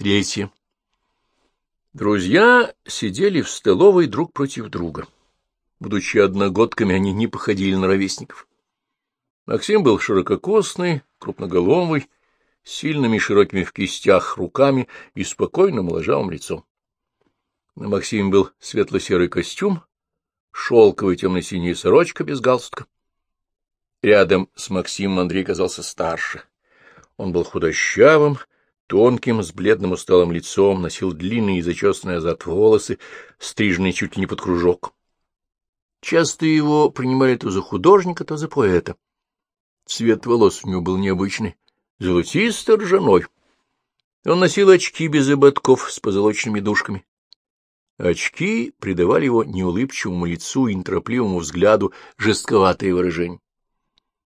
Третье. Друзья сидели в столовой друг против друга. Будучи одногодками, они не походили на ровесников. Максим был ширококосный, крупноголовый, с сильными широкими в кистях руками и спокойным моложавым лицом. На Максиме был светло-серый костюм, шелковая темно-синяя сорочка без галстука. Рядом с Максимом Андрей казался старше. Он был худощавым, тонким, с бледным усталым лицом, носил длинные и зачесанные назад волосы, стриженные чуть ли не под кружок. Часто его принимали то за художника, то за поэта. Цвет волос у него был необычный, золотисто-ржаной. Он носил очки без ободков с позолоченными дужками. Очки придавали его неулыбчивому лицу и неторопливому взгляду жестковатое выражение.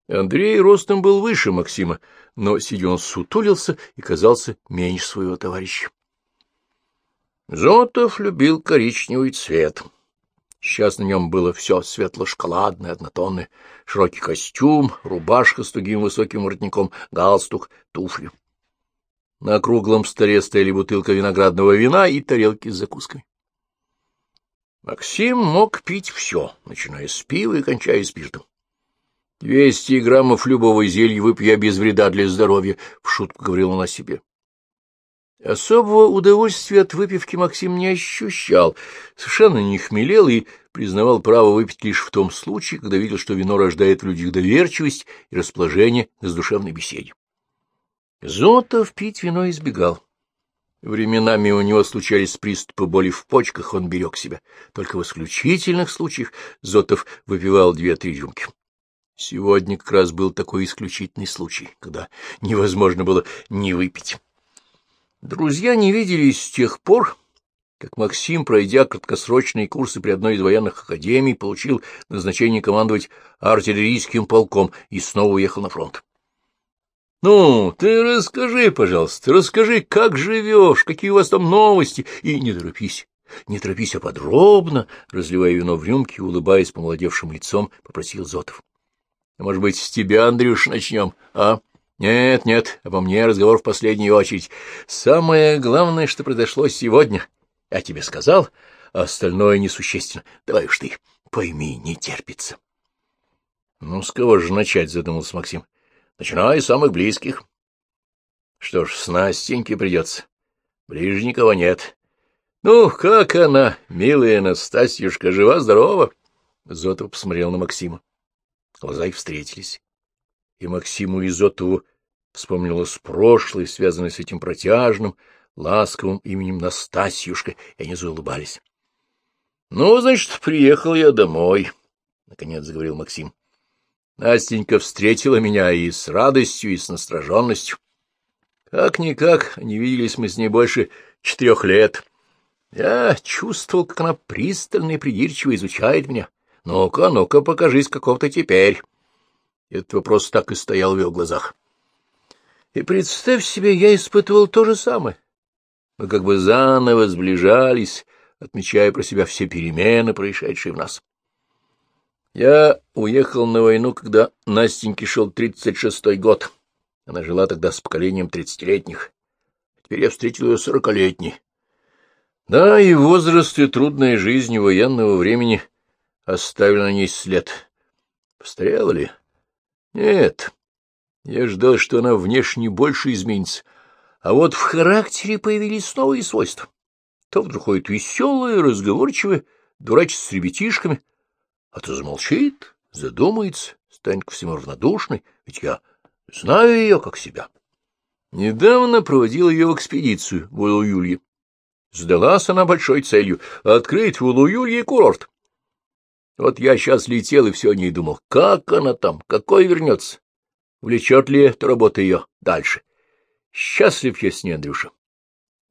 Андрей ростом был выше Максима, но сидя он сутулился и казался меньше своего товарища. Зотов любил коричневый цвет. Сейчас на нем было все светло-шоколадное, однотонное, широкий костюм, рубашка с тугим высоким воротником, галстук, туфли. На круглом столе стояли бутылка виноградного вина и тарелки с закусками. Максим мог пить все, начиная с пива и кончая спиртом. Двести граммов любого зелья выпью без вреда для здоровья, — в шутку говорил он о себе. Особого удовольствия от выпивки Максим не ощущал, совершенно не хмелел и признавал право выпить лишь в том случае, когда видел, что вино рождает в людях доверчивость и расположение на задушевной беседе. Зотов пить вино избегал. Временами у него случались приступы боли в почках, он берег себя. Только в исключительных случаях Зотов выпивал две-три рюмки. Сегодня как раз был такой исключительный случай, когда невозможно было не выпить. Друзья не виделись с тех пор, как Максим, пройдя краткосрочные курсы при одной из военных академий, получил назначение командовать артиллерийским полком и снова уехал на фронт. — Ну, ты расскажи, пожалуйста, расскажи, как живешь, какие у вас там новости, и не торопись, не торопись, а подробно, разливая вино в рюмки улыбаясь помолодевшим лицом, попросил Зотов. — Может быть, с тебя, Андрюш, начнем, а? — Нет, нет, обо мне разговор в последнюю очередь. Самое главное, что произошло сегодня. Я тебе сказал, а остальное несущественно. Давай уж ты, пойми, не терпится. — Ну, с кого же начать, — задумался Максим. — Начинай с самых близких. — Что ж, с Настеньки придется. Ближе никого нет. — Ну, как она, милая Настасьюшка, жива-здорова? Зотов посмотрел на Максима. Глаза их встретились, и Максиму Изотову вспомнилось прошлое, связанное с этим протяжным, ласковым именем Настасьюшка, и они заулыбались. — Ну, значит, приехал я домой, — наконец заговорил Максим. Настенька встретила меня и с радостью, и с настороженностью. Как-никак, не виделись мы с ней больше четырех лет. Я чувствовал, как она пристально и придирчиво изучает меня. Ну-ка, ну-ка, покажись, каков ты теперь. Этот вопрос так и стоял в ее глазах. И представь себе, я испытывал то же самое. Мы как бы заново сближались, отмечая про себя все перемены, происшедшие в нас. Я уехал на войну, когда Настеньке шел тридцать шестой год. Она жила тогда с поколением тридцатилетних. Теперь я встретил ее сорокалетней. Да, и возраст, и трудная жизнь военного времени — оставили на ней след. Постарела ли? Нет. Я ждал, что она внешне больше изменится. А вот в характере появились новые свойства. То вдруг ходит веселая, разговорчивая, дурачится с ребятишками, а то замолчит, задумается, станет ко всему равнодушной, ведь я знаю ее как себя. Недавно проводил ее в экспедицию в Улуюлье. Сдалась она большой целью — открыть в Улуюлье курорт. Вот я сейчас летел и все о ней думал. Как она там? Какой вернется? Влечет ли эта работа ее дальше? Счастлив я с ней, Андрюша.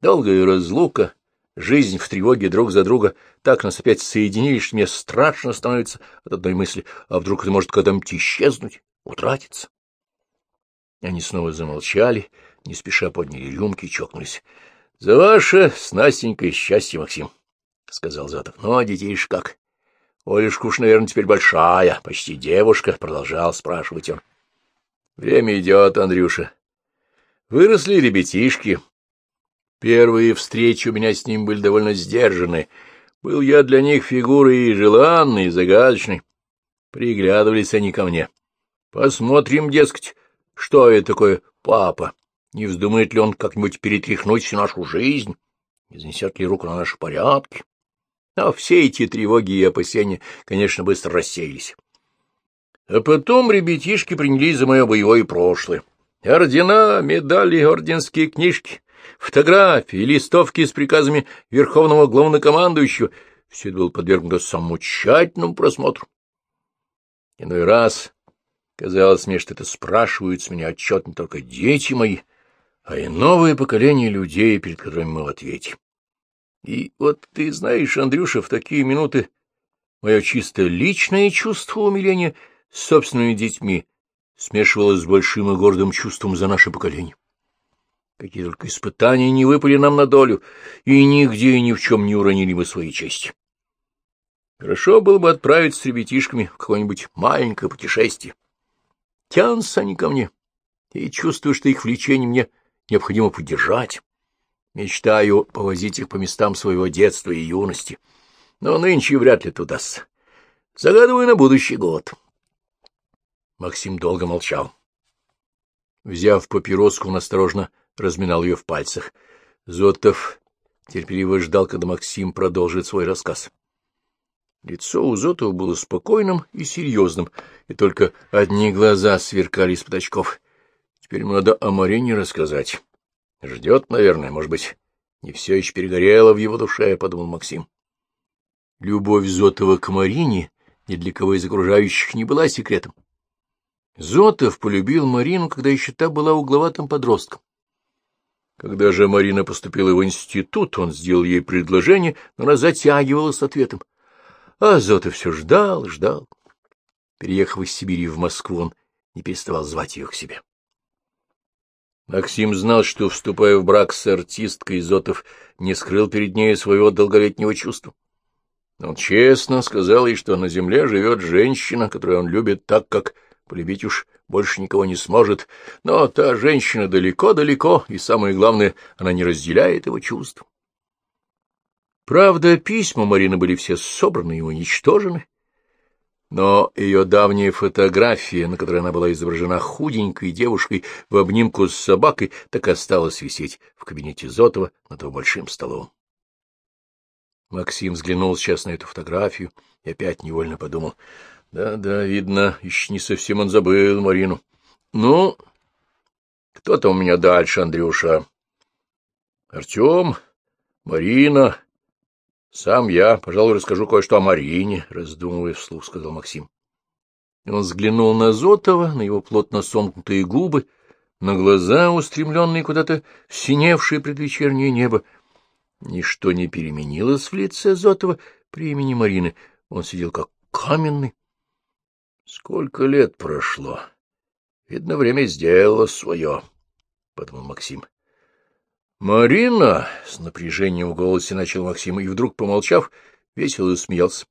Долгая разлука, жизнь в тревоге друг за друга, так нас опять соединили, что мне страшно становится от одной мысли, а вдруг это может когда-нибудь исчезнуть, утратиться. Они снова замолчали, не спеша подняли рюмки и чокнулись. — За ваше с Настенькой счастье, Максим, — сказал Затов. — Ну, а детишь как? Олюшка уж, наверное, теперь большая, почти девушка, — продолжал спрашивать он. — Время идет, Андрюша. Выросли ребятишки. Первые встречи у меня с ним были довольно сдержаны. Был я для них фигурой желанной, загадочной. Приглядывались они ко мне. Посмотрим, дескать, что это такое папа. Не вздумает ли он как-нибудь перетряхнуть всю нашу жизнь? Не занесет ли руку на наши порядки? А все эти тревоги и опасения, конечно, быстро рассеялись. А потом ребятишки принялись за мое боевое прошлое. Ордена, медали, орденские книжки, фотографии, листовки с приказами Верховного Главнокомандующего — все это было подвергнуто самому тщательному просмотру. Иной раз казалось мне, что это спрашивают с меня отчет не только дети мои, а и новое поколение людей, перед которыми мы в ответе. И вот ты знаешь, Андрюша, в такие минуты мое чисто личное чувство умиления собственными детьми смешивалось с большим и гордым чувством за наше поколение. Какие только испытания не выпали нам на долю, и нигде и ни в чем не уронили мы свои чести. Хорошо было бы отправиться с ребятишками в какое-нибудь маленькое путешествие. Тянутся они ко мне, и чувствую, что их влечение мне необходимо поддержать. Мечтаю повозить их по местам своего детства и юности, но нынче вряд ли это удастся. Загадываю на будущий год. Максим долго молчал. Взяв папироску, он осторожно разминал ее в пальцах. Зотов терпеливо ждал, когда Максим продолжит свой рассказ. Лицо у Зотова было спокойным и серьезным, и только одни глаза сверкали из-под очков. Теперь ему надо о Марине рассказать. Ждет, наверное, может быть, не все еще перегорело в его душе, — подумал Максим. Любовь Зотова к Марине ни для кого из окружающих не была секретом. Зотов полюбил Марину, когда еще та была угловатым подростком. Когда же Марина поступила в институт, он сделал ей предложение, но она затягивала с ответом. А Зотов все ждал, ждал. Переехав из Сибири в Москву, он не переставал звать ее к себе. Максим знал, что, вступая в брак с артисткой, Зотов не скрыл перед ней своего долголетнего чувства. Он честно сказал ей, что на земле живет женщина, которую он любит так, как полюбить уж больше никого не сможет, но та женщина далеко-далеко, и самое главное, она не разделяет его чувств. Правда, письма Марины были все собраны и уничтожены, но ее давняя фотография, на которой она была изображена худенькой девушкой в обнимку с собакой, так осталась висеть в кабинете Зотова над его большим столом. Максим взглянул сейчас на эту фотографию и опять невольно подумал. Да-да, видно, еще не совсем он забыл Марину. Ну, кто там у меня дальше, Андрюша? Артем, Марина, сам я, пожалуй, расскажу кое-что о Марине, — раздумывая вслух, сказал Максим. И он взглянул на Зотова, на его плотно сомкнутые губы, на глаза, устремленные куда-то в синевшее предвечернее небо. Ничто не переменилось в лице Зотова при имени Марины. Он сидел как каменный. Сколько лет прошло? Видно, время сделало свое, — подумал Максим. Марина, — с напряжением в голосе начал Максим, и вдруг, помолчав, весело засмеялся.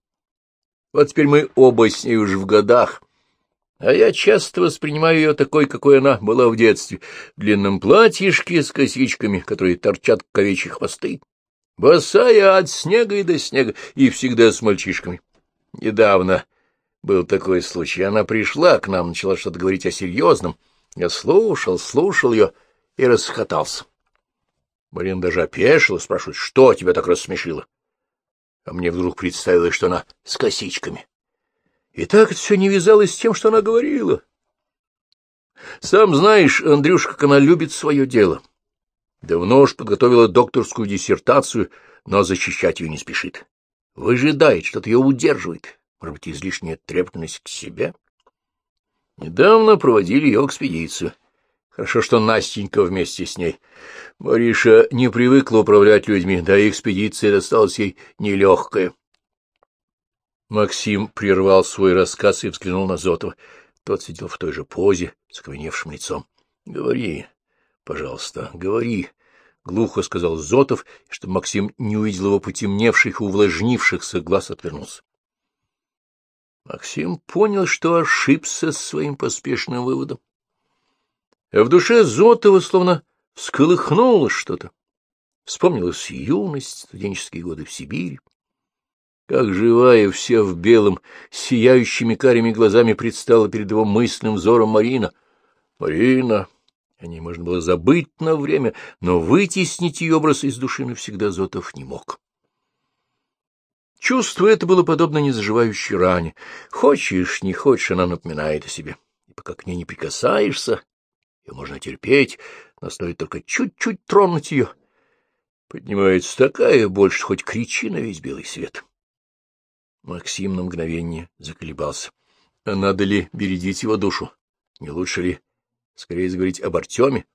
Вот теперь мы оба с ней уже в годах, а я часто воспринимаю ее такой, какой она была в детстве, в длинном платьишке с косичками, которые торчат как овечьи хвосты, босая от снега и до снега, и всегда с мальчишками. Недавно был такой случай. Она пришла к нам, начала что-то говорить о серьезном. Я слушал, слушал ее и расхотался. Марина даже опешила, спрашивает, что тебя так рассмешило? А мне вдруг представилось, что она с косичками. И так это все не вязалось с тем, что она говорила. Сам знаешь, Андрюшка, как она любит свое дело. Давно уж подготовила докторскую диссертацию, но защищать ее не спешит. Выжидает, что-то ее удерживает. Может быть, излишняя требовательность к себе? Недавно проводили ее экспедицию. Хорошо, что Настенька вместе с ней. Мариша не привыкла управлять людьми, да и экспедиция досталась ей нелегкая. Максим прервал свой рассказ и взглянул на Зотова. Тот сидел в той же позе, с окаменевшим лицом. — Говори, пожалуйста, говори, — глухо сказал Зотов, чтобы Максим не увидел его потемневших и увлажнившихся глаз, отвернулся. Максим понял, что ошибся своим поспешным выводом в душе Зотова словно всколыхнуло что-то. Вспомнилась юность, студенческие годы в Сибири. Как живая, вся в белом, сияющими карими глазами предстала перед его мысленным взором Марина. Марина! О ней можно было забыть на время, но вытеснить ее образ из души навсегда Зотов не мог. Чувство это было подобно незаживающей ране. Хочешь, не хочешь, она напоминает о себе. И пока к ней не прикасаешься, ее можно терпеть, но стоит только чуть-чуть тронуть ее. Поднимается такая боль, что хоть кричи на весь белый свет. Максим на мгновение заколебался. А надо ли бередить его душу? Не лучше ли скорее заговорить об Артеме?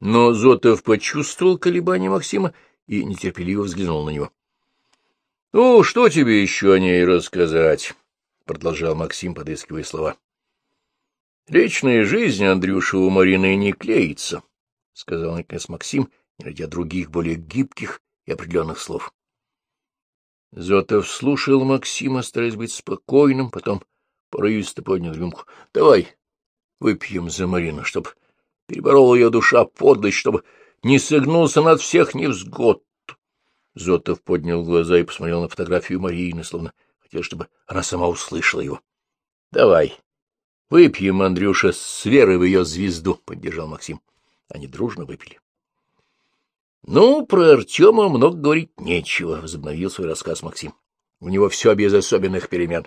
Но Зотов почувствовал колебания Максима и нетерпеливо взглянул на него. — Ну, что тебе еще о ней рассказать? — продолжал Максим, подыскивая слова. — Личная жизнь Андрюша у Марины не клеится, — сказал наконец Максим, не найдя других, более гибких и определенных слов. Зотов слушал Максима, стараясь быть спокойным, потом порывисто поднял рюмку. — Давай выпьем за Марину, чтоб переборола ее душа подлость, чтобы не согнулся над всех невзгод. Зотов поднял глаза и посмотрел на фотографию Марины, словно хотел, чтобы она сама услышала его. — Давай, выпьем, Андрюша, с верой в ее звезду, — поддержал Максим. Они дружно выпили. — Ну, про Артема много говорить нечего, — возобновил свой рассказ Максим. — У него все без особенных перемен.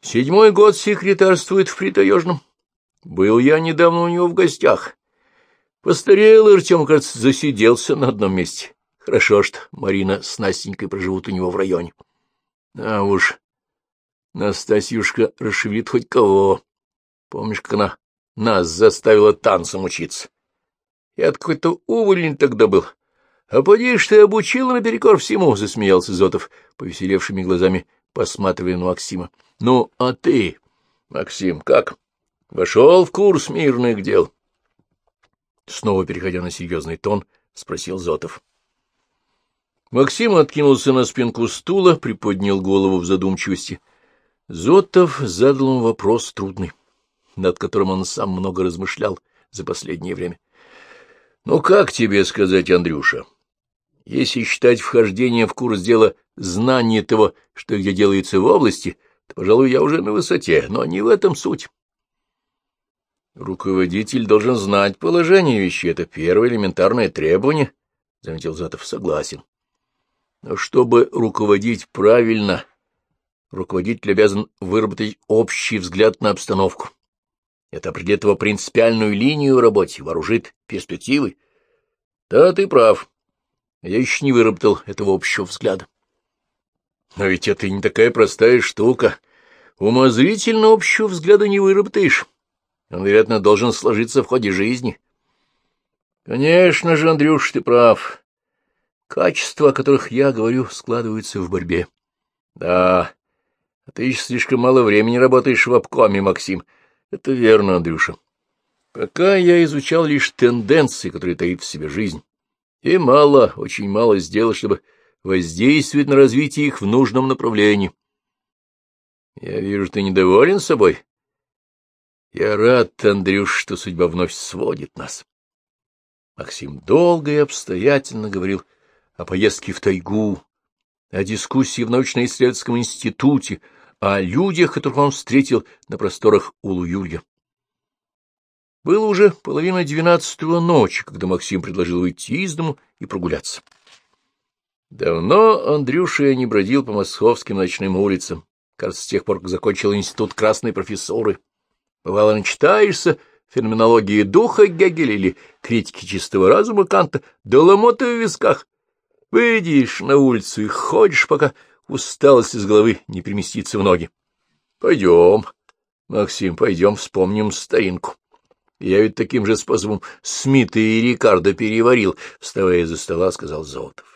Седьмой год секретарствует в Притаежном. Был я недавно у него в гостях. Постарел Артем, кажется, засиделся на одном месте. Хорошо, что Марина с Настенькой проживут у него в районе. А уж Настасьюшка расшевелит хоть кого. Помнишь, как она нас заставила танцам учиться? Я какой-то уволень тогда был. А поди ты обучила наперекор всему, — засмеялся Зотов, повеселевшими глазами, посматривая на Максима. — Ну, а ты, Максим, как? Вошел в курс мирных дел? Снова переходя на серьезный тон, спросил Зотов. Максим откинулся на спинку стула, приподнял голову в задумчивости. Зотов задал ему вопрос трудный, над которым он сам много размышлял за последнее время. Ну, как тебе сказать, Андрюша? Если считать вхождение в курс дела знание того, что где делается в области, то, пожалуй, я уже на высоте, но не в этом суть. Руководитель должен знать положение вещей, это первое элементарное требование, — заметил Затов. Согласен. Но чтобы руководить правильно, руководитель обязан выработать общий взгляд на обстановку. Это определит его принципиальную линию в работе, вооружит перспективы. Да, ты прав. Я еще не выработал этого общего взгляда. Но ведь это не такая простая штука. Умозрительно общего взгляда не выработаешь. Он, вероятно, должен сложиться в ходе жизни. Конечно же, Андрюш, ты прав. Качества, о которых я говорю, складываются в борьбе. Да, а ты еще слишком мало времени работаешь в обкоме, Максим. Это верно, Андрюша. Пока я изучал лишь тенденции, которые таит в себе жизнь. И мало, очень мало сделал, чтобы воздействовать на развитие их в нужном направлении. Я вижу, ты недоволен собой. Я рад, Андрюш, что судьба вновь сводит нас. Максим долго и обстоятельно говорил о поездке в тайгу, о дискуссии в научно-исследовательском институте, о людях, которых он встретил на просторах Улу-Юлья. Было уже половина двенадцатого ночи, когда Максим предложил уйти из дому и прогуляться. Давно Андрюша не бродил по московским ночным улицам, кажется, с тех пор, как закончил институт красной профессоры. Бывало, начитаешься феноменологии духа Гегеля или критики чистого разума Канта, да ломота в висках. Выйдешь на улицу и ходишь, пока усталость из головы не переместится в ноги. Пойдем, Максим, пойдем вспомним старинку. Я ведь таким же способом Смита и Рикардо переварил, вставая за стола, сказал Золотов.